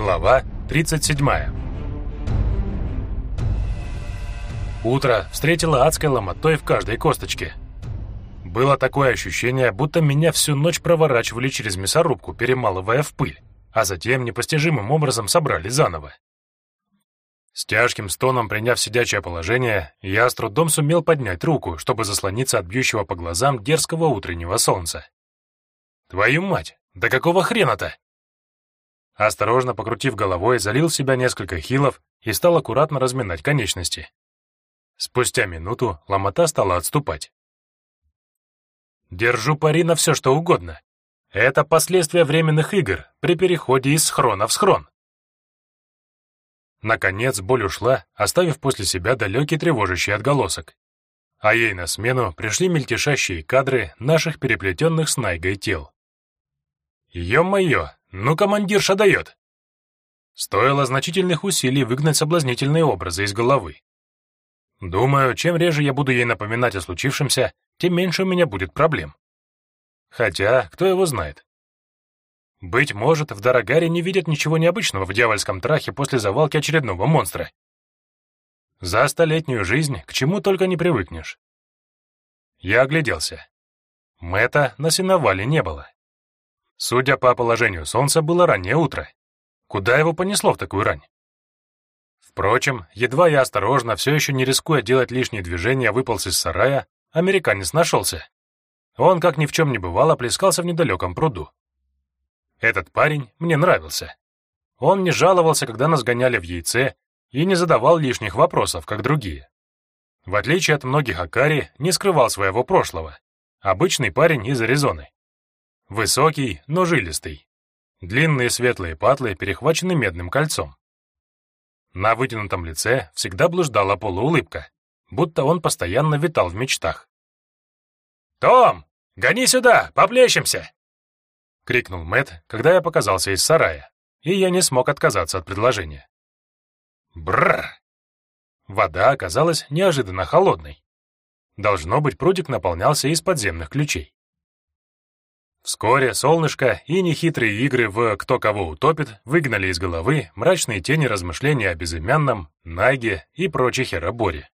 Глава 37. Утро встретило адской ломотой в каждой косточке. Было такое ощущение, будто меня всю ночь проворачивали через мясорубку, перемалывая в пыль, а затем непостижимым образом собрали заново. С тяжким стоном приняв сидячее положение, я с трудом сумел поднять руку, чтобы заслониться от бьющего по глазам дерзкого утреннего солнца. «Твою мать! Да какого хрена-то?» Осторожно покрутив головой, залил себя несколько хилов и стал аккуратно разминать конечности. Спустя минуту ломота стала отступать. Держу пари на все, что угодно. Это последствия временных игр при переходе из схрона в схрон. Наконец боль ушла, оставив после себя далекий тревожащий отголосок. А ей на смену пришли мельтешащие кадры наших переплетенных с Найгой тел. Ё-моё, ну командирша дает! Стоило значительных усилий выгнать соблазнительные образы из головы. Думаю, чем реже я буду ей напоминать о случившемся, тем меньше у меня будет проблем. Хотя, кто его знает. Быть может, в Дорогаре не видят ничего необычного в дьявольском трахе после завалки очередного монстра. За столетнюю жизнь к чему только не привыкнешь. Я огляделся. Мэта на сеновале не было. Судя по положению солнца, было раннее утро. Куда его понесло в такую рань? Впрочем, едва я осторожно, все еще не рискуя делать лишние движения, выполз из сарая, американец нашелся. Он, как ни в чем не бывало, плескался в недалеком пруду. Этот парень мне нравился. Он не жаловался, когда нас гоняли в яйце, и не задавал лишних вопросов, как другие. В отличие от многих Акари, не скрывал своего прошлого. Обычный парень из Аризоны. Высокий, но жилистый. Длинные светлые патлы перехвачены медным кольцом. На вытянутом лице всегда блуждала полуулыбка, будто он постоянно витал в мечтах. «Том, гони сюда, поплещемся!» — крикнул Мэт, когда я показался из сарая, и я не смог отказаться от предложения. Бррр! Вода оказалась неожиданно холодной. Должно быть, прудик наполнялся из подземных ключей. Вскоре солнышко и нехитрые игры в «кто кого утопит» выгнали из головы мрачные тени размышления о безымянном, Найге и прочей хероборе.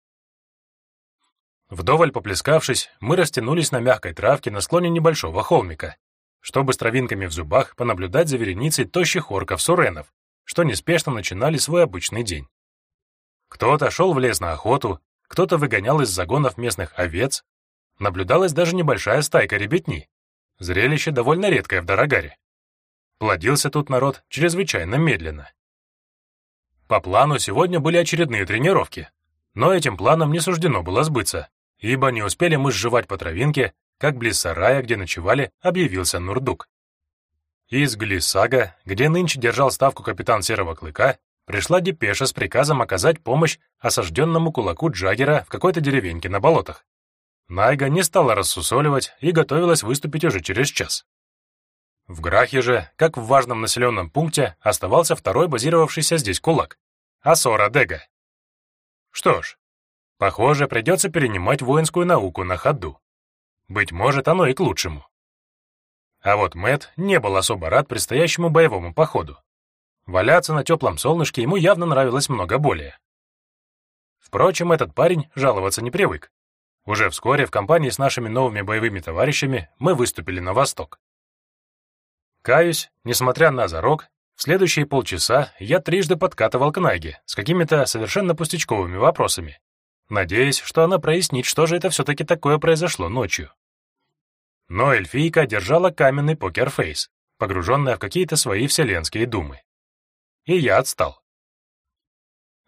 Вдоволь поплескавшись, мы растянулись на мягкой травке на склоне небольшого холмика, чтобы с травинками в зубах понаблюдать за вереницей тощих орков-суренов, что неспешно начинали свой обычный день. Кто-то шел в лес на охоту, кто-то выгонял из загонов местных овец, наблюдалась даже небольшая стайка ребятни, Зрелище довольно редкое в Дорогаре. Плодился тут народ чрезвычайно медленно. По плану сегодня были очередные тренировки, но этим планом не суждено было сбыться, ибо не успели мы сживать по травинке, как близ сарая, где ночевали, объявился Нурдук. Из Глиссага, где нынче держал ставку капитан Серого Клыка, пришла депеша с приказом оказать помощь осажденному кулаку Джаггера в какой-то деревеньке на болотах. Найга не стала рассусоливать и готовилась выступить уже через час. В Грахе же, как в важном населенном пункте, оставался второй базировавшийся здесь кулак — Асора Дега. Что ж, похоже, придется перенимать воинскую науку на ходу. Быть может, оно и к лучшему. А вот Мэт не был особо рад предстоящему боевому походу. Валяться на теплом солнышке ему явно нравилось много более. Впрочем, этот парень жаловаться не привык. Уже вскоре в компании с нашими новыми боевыми товарищами мы выступили на восток. Каюсь, несмотря на зарок, в следующие полчаса я трижды подкатывал к Найге с какими-то совершенно пустячковыми вопросами, надеясь, что она прояснит, что же это все-таки такое произошло ночью. Но эльфийка держала каменный покерфейс, погруженная в какие-то свои вселенские думы. И я отстал.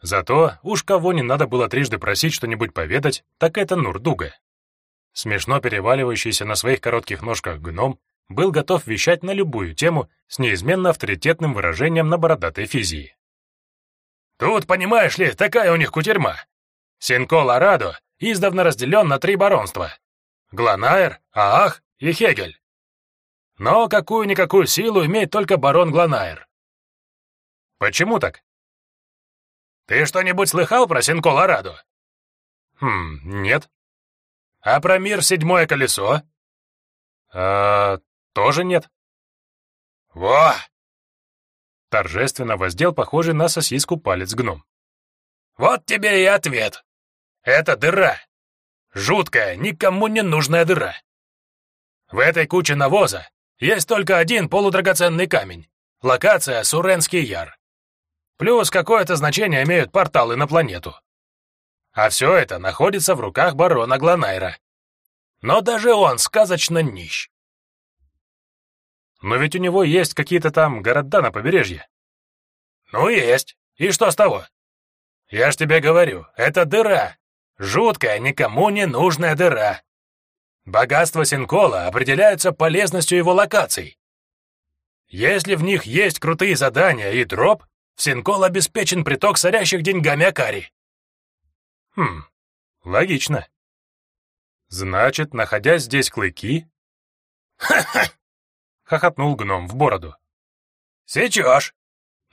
Зато уж кого не надо было трижды просить что-нибудь поведать, так это Нурдуга. Смешно переваливающийся на своих коротких ножках гном был готов вещать на любую тему с неизменно авторитетным выражением на бородатой физии. «Тут, понимаешь ли, такая у них кутерьма. Синкол-Арадо издавна разделен на три баронства. Гланаер, Аах и Хегель. Но какую-никакую силу имеет только барон Гланаер. Почему так? Ты что-нибудь слыхал про Синколорадо? Хм, нет. А про мир седьмое колесо? А, тоже нет. Во! Торжественно воздел похожий на сосиску палец гном. «Вот тебе и ответ. Это дыра. Жуткая, никому не нужная дыра. В этой куче навоза есть только один полудрагоценный камень. Локация Суренский Яр. Плюс какое-то значение имеют порталы на планету. А все это находится в руках барона Гланайра. Но даже он сказочно нищ. Но ведь у него есть какие-то там города на побережье. Ну, есть. И что с того? Я ж тебе говорю, это дыра. Жуткая, никому не нужная дыра. Богатство Синкола определяется полезностью его локаций. Если в них есть крутые задания и дроп, в Синкол обеспечен приток сорящих деньгами Акари. Хм, логично. Значит, находясь здесь клыки... Ха-ха! Хохотнул гном в бороду. Сечешь.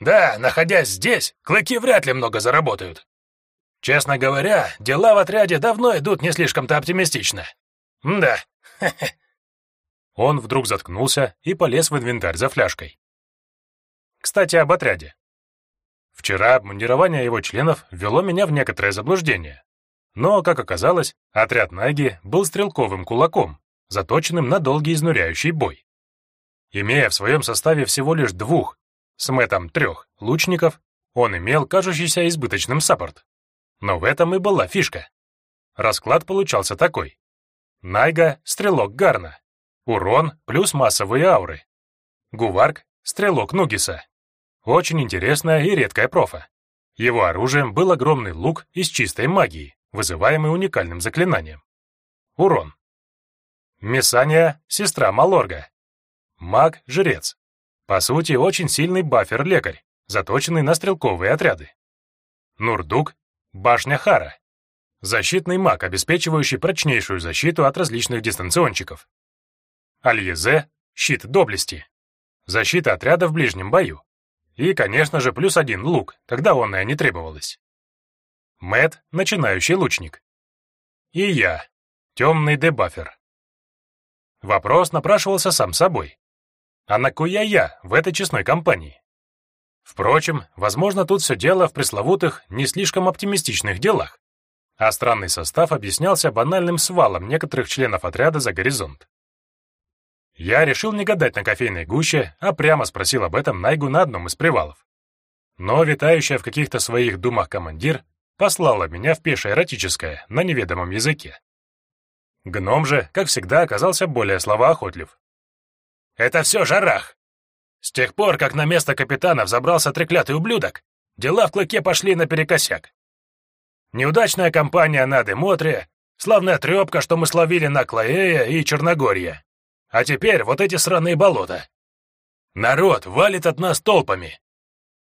Да, находясь здесь, клыки вряд ли много заработают. Честно говоря, дела в отряде давно идут не слишком-то оптимистично. Да. Он вдруг заткнулся и полез в инвентарь за фляжкой. Кстати, об отряде. Вчера обмундирование его членов ввело меня в некоторое заблуждение. Но, как оказалось, отряд Наги был стрелковым кулаком, заточенным на долгий изнуряющий бой. Имея в своем составе всего лишь двух, с мэтом трех, лучников, он имел кажущийся избыточным саппорт. Но в этом и была фишка. Расклад получался такой. Найга — стрелок Гарна. Урон плюс массовые ауры. Гуварк — стрелок Нугиса. Очень интересная и редкая профа. Его оружием был огромный лук из чистой магии, вызываемый уникальным заклинанием. Урон. Мессания — сестра Малорга. Маг-жрец. По сути, очень сильный бафер-лекарь, заточенный на стрелковые отряды. Нурдук — башня Хара. Защитный маг, обеспечивающий прочнейшую защиту от различных дистанционщиков. Альезе — щит доблести. Защита отряда в ближнем бою. И, конечно же, плюс один лук, когда он и не требовалось. Мэт — начинающий лучник. И я — темный дебафер. Вопрос напрашивался сам собой. А на куя я в этой честной компании? Впрочем, возможно, тут все дело в пресловутых, не слишком оптимистичных делах, а странный состав объяснялся банальным свалом некоторых членов отряда за горизонт. Я решил не гадать на кофейной гуще, а прямо спросил об этом Найгу на одном из привалов. Но витающая в каких-то своих думах командир послала меня в пешее эротическое на неведомом языке. Гном же, как всегда, оказался более словоохотлив. Это все жарах. С тех пор, как на место капитана взобрался треклятый ублюдок, дела в клыке пошли наперекосяк. Неудачная кампания на Демотре, славная трепка, что мы словили на Клаэя и Черногорье. А теперь вот эти сраные болота. Народ валит от нас толпами.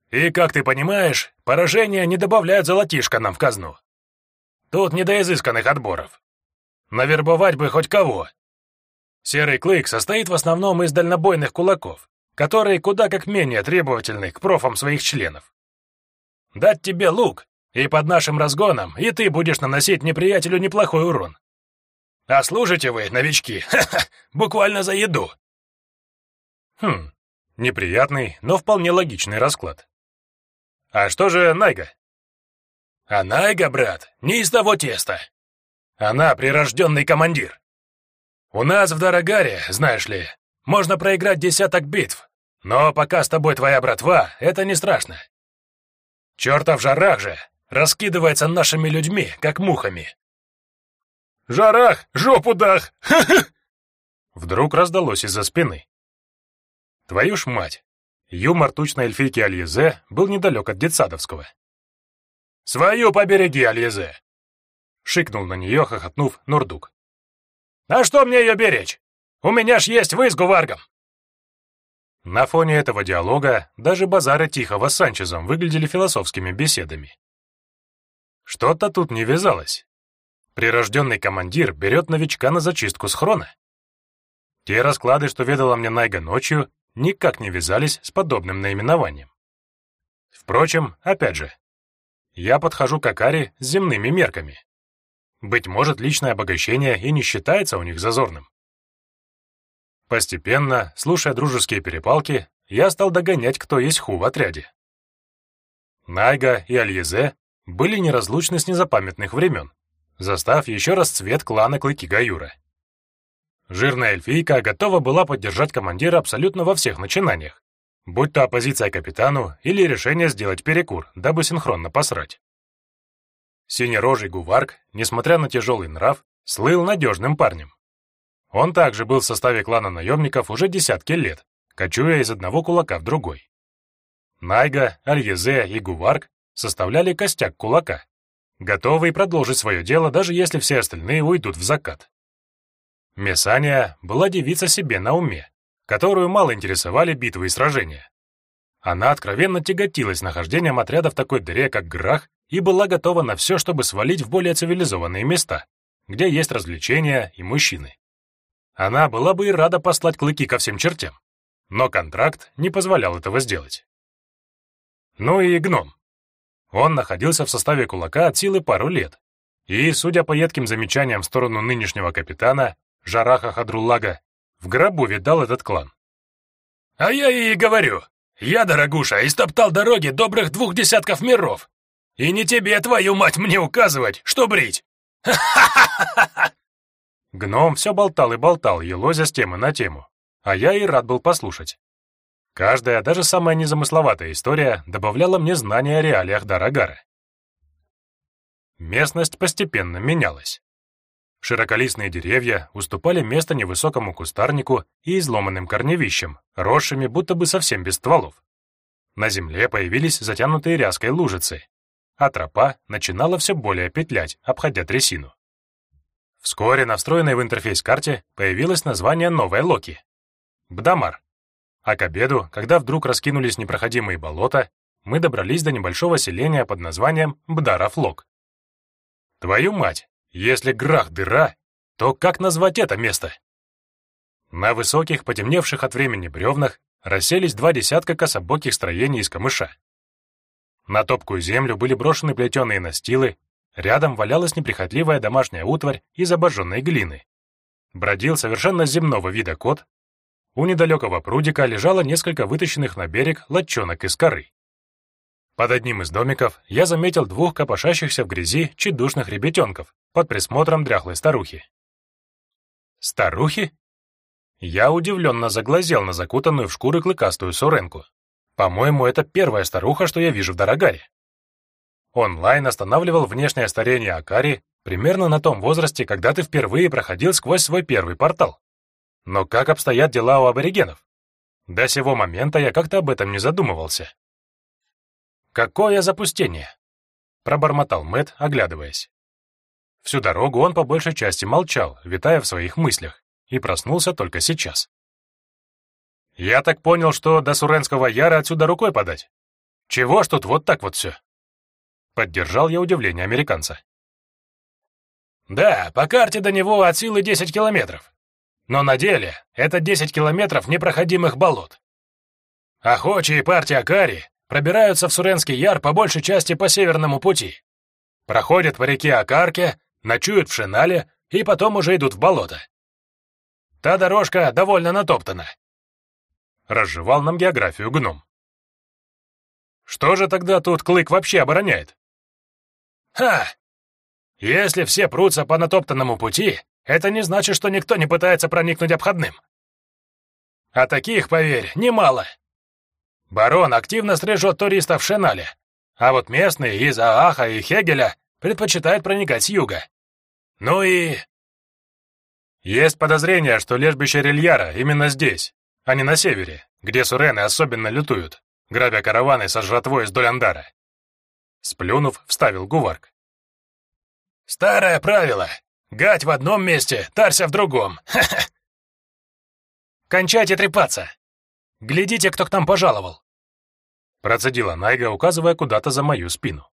И, как ты понимаешь, поражения не добавляют золотишко нам в казну. Тут не до изысканных отборов. Навербовать бы хоть кого, Серый клык состоит в основном из дальнобойных кулаков, которые куда как менее требовательны к профам своих членов. Дать тебе лук, и под нашим разгоном и ты будешь наносить неприятелю неплохой урон. А служите вы, новички, буквально за еду. Хм, неприятный, но вполне логичный расклад. А что же Найга? А Найга, брат, не из того теста. Она прирожденный командир. У нас в Дорогаре, знаешь ли, можно проиграть десяток битв, но пока с тобой твоя братва, это не страшно. Чертов жарах же раскидывается нашими людьми, как мухами. «Жарах! Жопу дах!» Вдруг раздалось из-за спины. Твою ж мать! Юмор тучной эльфийки Альезе был недалек от детсадовского. «Свою побереги, Альезе!» — шикнул на нее, хохотнув Нурдук. А что мне ее беречь? У меня ж есть вы с Гуваргом!» На фоне этого диалога даже базары Тихого с Санчезом выглядели философскими беседами. Что-то тут не вязалось. Прирожденный командир берет новичка на зачистку схрона. Те расклады, что ведала мне Найга ночью, никак не вязались с подобным наименованием. Впрочем, опять же, я подхожу к Акаре с земными мерками. Быть может, личное обогащение и не считается у них зазорным. Постепенно, слушая дружеские перепалки, я стал догонять, кто есть ху в отряде. Найга и Альезе были неразлучны с незапамятных времен, застав еще раз цвет клана Клыки Гаюра. Жирная эльфийка готова была поддержать командира абсолютно во всех начинаниях, будь то оппозиция капитану или решение сделать перекур, дабы синхронно посрать. Синерожий Гуварк, несмотря на тяжелый нрав, слыл надежным парнем. Он также был в составе клана наемников уже десятки лет, кочуя из одного кулака в другой. Найга, Альезе и Гуварк составляли костяк кулака, готовый продолжить свое дело, даже если все остальные уйдут в закат. Месания была девица себе на уме, которую мало интересовали битвы и сражения. Она откровенно тяготилась нахождением отряда в такой дыре, как Грах, и была готова на все, чтобы свалить в более цивилизованные места, где есть развлечения и мужчины. Она была бы и рада послать клыки ко всем чертям, но контракт не позволял этого сделать. Ну и гном. Он находился в составе кулака от силы пару лет, и, судя по едким замечаниям в сторону нынешнего капитана, Жараха Хадруллага, в гробу видал этот клан. «А я ей говорю, я, дорогуша, истоптал дороги добрых двух десятков миров, и не тебе, твою мать, мне указывать, что брить!» Гном все болтал и болтал, елозя с темы на тему, а я и рад был послушать. Каждая, даже самая незамысловатая история добавляла мне знания о реалиях Дарагара. Местность постепенно менялась. Широколистные деревья уступали место невысокому кустарнику и изломанным корневищам, росшими будто бы совсем без стволов. На земле появились затянутые ряской лужицы, а тропа начинала все более петлять, обходя трясину. Вскоре на встроенной в интерфейс карте появилось название новой Локи — Бдамар. А к обеду, когда вдруг раскинулись непроходимые болота, мы добрались до небольшого селения под названием Бдарафлок. Твою мать, если Грах — дыра, то как назвать это место? На высоких, потемневших от времени бревнах расселись два десятка кособоких строений из камыша. На топкую землю были брошены плетеные настилы, рядом валялась неприхотливая домашняя утварь из обожженной глины. Бродил совершенно земного вида кот. У недалекого прудика лежало несколько вытащенных на берег лодчонок из коры. Под одним из домиков я заметил двух копошащихся в грязи чедушных ребятенков под присмотром дряхлой старухи. Старухи? Я удивленно заглазел на закутанную в шкуры клыкастую Суренку. По-моему, это первая старуха, что я вижу в Дорогаре. Онлайн останавливал внешнее старение Акари примерно на том возрасте, когда ты впервые проходил сквозь свой первый портал. Но как обстоят дела у аборигенов? До сего момента я как-то об этом не задумывался. «Какое запустение!» — пробормотал Мэт, оглядываясь. Всю дорогу он по большей части молчал, витая в своих мыслях, и проснулся только сейчас. «Я так понял, что до Суренского Яра отсюда рукой подать. Чего ж тут вот так вот все?» Поддержал я удивление американца. «Да, по карте до него от силы 10 километров. Но на деле это 10 километров непроходимых болот. Охочие партии Акари пробираются в Суренский Яр по большей части по северному пути. Проходят по реке Акарке, ночуют в Шинале и потом уже идут в болото. Та дорожка довольно натоптана. Разжевал нам географию гном. Что же тогда тут Клык вообще обороняет? Ха! Если все прутся по натоптанному пути, это не значит, что никто не пытается проникнуть обходным. А таких, поверь, немало. Барон активно стрижет туристов в Шинале, а вот местные из Ааха и Хегеля предпочитают проникать с юга. Ну и... Есть подозрение, что лежбище Рильяра именно здесь, а не на севере, где сурены особенно лютуют, грабя караваны со жратвой из Доландара. Сплюнув, вставил Гуварк. «Старое правило. Гать в одном месте, тарься в другом. Кончайте трепаться. Глядите, кто к нам пожаловал!» Процедила Найга, указывая куда-то за мою спину.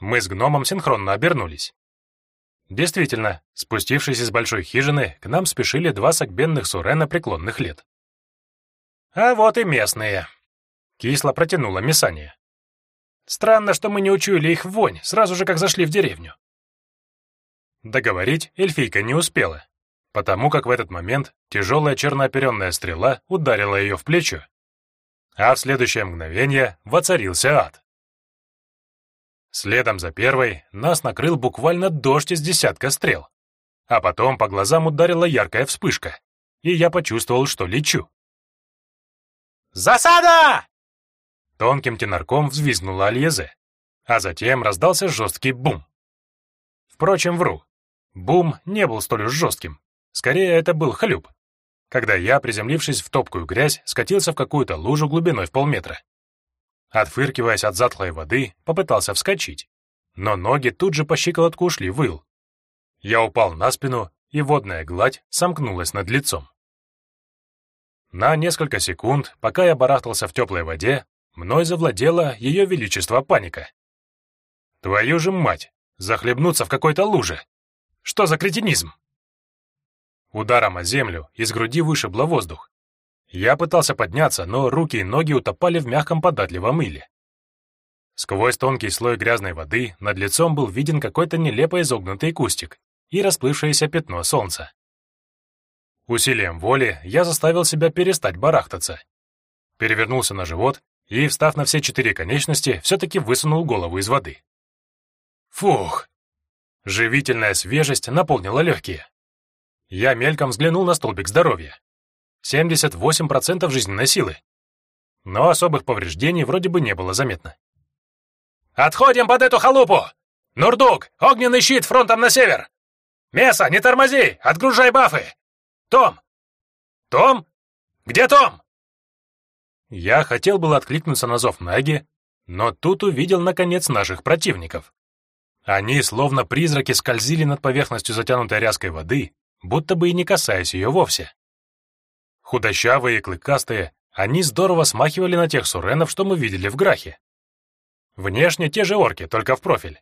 Мы с гномом синхронно обернулись. Действительно, спустившись из большой хижины, к нам спешили два сагбенных сурена преклонных лет. «А вот и местные», — кисло протянула Мисания. «Странно, что мы не учуяли их вонь, сразу же как зашли в деревню». Договорить эльфийка не успела потому как в этот момент тяжелая чернооперенная стрела ударила ее в плечо, а в следующее мгновение воцарился ад. Следом за первой нас накрыл буквально дождь из десятка стрел. А потом по глазам ударила яркая вспышка, и я почувствовал, что лечу. «Засада!» Тонким тенарком взвизгнула Альезе, а затем раздался жесткий бум. Впрочем, вру. Бум не был столь уж жестким. Скорее, это был хлюп, когда я, приземлившись в топкую грязь, скатился в какую-то лужу глубиной в полметра. Отфыркиваясь от затлой воды, попытался вскочить, но ноги тут же по щиколотку ушли в ил. Я упал на спину, и водная гладь сомкнулась над лицом. На несколько секунд, пока я барахтался в теплой воде, мной завладела ее величество паника. Твою же мать, захлебнуться в какой-то луже! Что за кретинизм? Ударом о землю из груди вышибло воздух. Я пытался подняться, но руки и ноги утопали в мягком податливом мыле. Сквозь тонкий слой грязной воды над лицом был виден какой-то нелепо изогнутый кустик и расплывшееся пятно солнца. Усилием воли я заставил себя перестать барахтаться. Перевернулся на живот и, встав на все четыре конечности, все-таки высунул голову из воды. Фух! Живительная свежесть наполнила легкие. Я мельком взглянул на столбик здоровья. 78% жизненной силы. Но особых повреждений вроде бы не было заметно. «Отходим под эту халупу! Нурдук, огненный щит фронтом на север! Меса, не тормози! Отгружай бафы! Том! Том? Где Том?» Я хотел было откликнуться на зов Наги, но тут увидел, наконец, наших противников. Они, словно призраки, скользили над поверхностью затянутой ряской воды, будто бы и не касаясь ее вовсе. Худощавые и клыкастые, они здорово смахивали на тех суренов, что мы видели в Грахе. Внешне те же орки, только в профиль.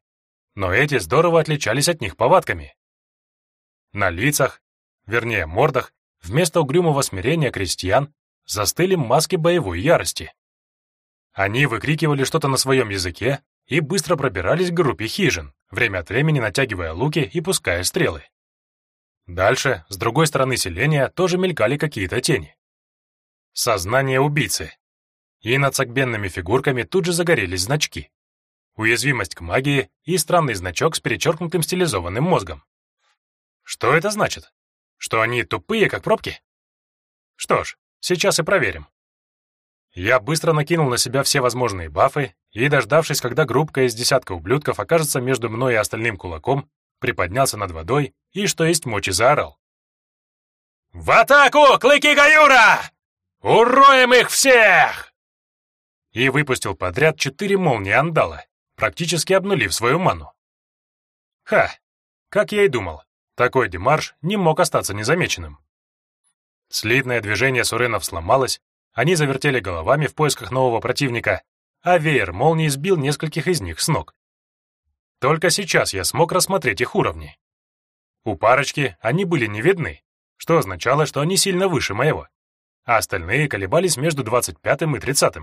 Но эти здорово отличались от них повадками. На лицах, вернее мордах, вместо угрюмого смирения крестьян застыли маски боевой ярости. Они выкрикивали что-то на своем языке и быстро пробирались к группе хижин, время от времени натягивая луки и пуская стрелы. Дальше, с другой стороны селения, тоже мелькали какие-то тени. Сознание убийцы. И над согбенными фигурками тут же загорелись значки. Уязвимость к магии и странный значок с перечеркнутым стилизованным мозгом. Что это значит? Что они тупые, как пробки? Что ж, сейчас и проверим. Я быстро накинул на себя все возможные бафы и, дождавшись, когда группка из десятка ублюдков окажется между мной и остальным кулаком, приподнялся над водой и, что есть мочи, заорал. «В атаку, клыки Гаюра! Уроем их всех!» И выпустил подряд четыре молнии андала, практически обнулив свою ману. Ха, как я и думал, такой демарш не мог остаться незамеченным. Слитное движение суренов сломалось, они завертели головами в поисках нового противника, а веер молнии сбил нескольких из них с ног. Только сейчас я смог рассмотреть их уровни. У парочки они были не видны, что означало, что они сильно выше моего, а остальные колебались между 25 и 30.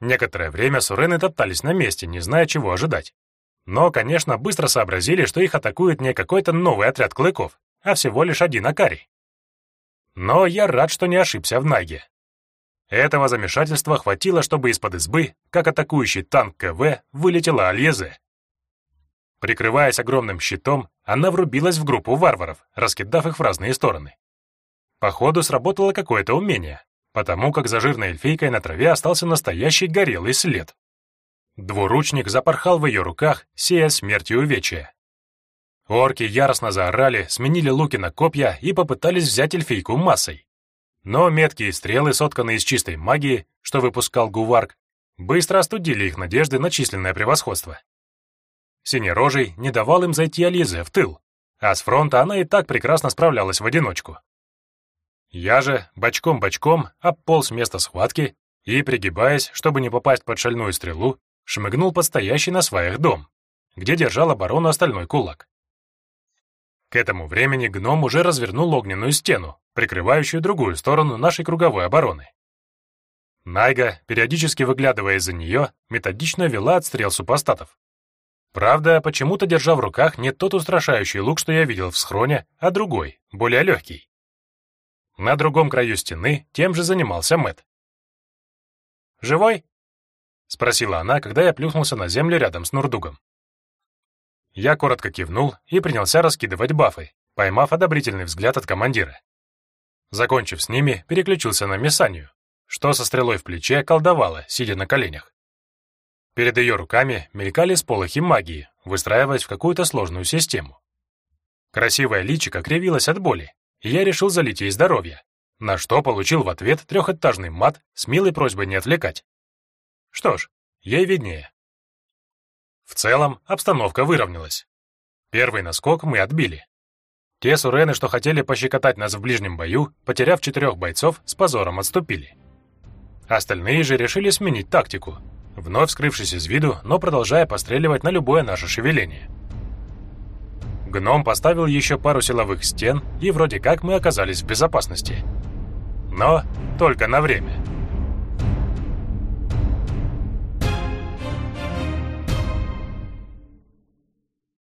Некоторое время сурены топтались на месте, не зная, чего ожидать. Но, конечно, быстро сообразили, что их атакует не какой-то новый отряд клыков, а всего лишь один Акарий. Но я рад, что не ошибся в Наге. Этого замешательства хватило, чтобы из-под избы, как атакующий танк КВ, вылетела Альезе. Прикрываясь огромным щитом, она врубилась в группу варваров, раскидав их в разные стороны. Походу, сработало какое-то умение, потому как за жирной эльфийкой на траве остался настоящий горелый след. Двуручник запорхал в ее руках, сея смерть и увечья. Орки яростно заорали, сменили луки на копья и попытались взять эльфийку массой. Но меткие стрелы, сотканные из чистой магии, что выпускал Гуварк, быстро остудили их надежды на численное превосходство. Синерожий не давал им зайти Ализе в тыл, а с фронта она и так прекрасно справлялась в одиночку. Я же бочком-бочком обполз место схватки и, пригибаясь, чтобы не попасть под шальную стрелу, шмыгнул под стоящий на сваях дом, где держал оборону остальной кулак. К этому времени гном уже развернул огненную стену, прикрывающую другую сторону нашей круговой обороны. Найга, периодически выглядывая из-за нее, методично вела отстрел супостатов. Правда, почему-то держа в руках не тот устрашающий лук, что я видел в схроне, а другой, более легкий. На другом краю стены тем же занимался Мэт. Живой?» — спросила она, когда я плюхнулся на землю рядом с Нурдугом. Я коротко кивнул и принялся раскидывать бафы, поймав одобрительный взгляд от командира. Закончив с ними, переключился на Мессанию, что со стрелой в плече колдовала, сидя на коленях. Перед ее руками мелькали сполохи магии, выстраиваясь в какую-то сложную систему. Красивая личико кривилась от боли, и я решил залить ей здоровье, на что получил в ответ трехэтажный мат с милой просьбой не отвлекать. Что ж, ей виднее. В целом, обстановка выровнялась. Первый наскок мы отбили. Те сурены, что хотели пощекотать нас в ближнем бою, потеряв четырех бойцов, с позором отступили. Остальные же решили сменить тактику, вновь скрывшись из виду, но продолжая постреливать на любое наше шевеление. Гном поставил еще пару силовых стен, и вроде как мы оказались в безопасности. Но только на время.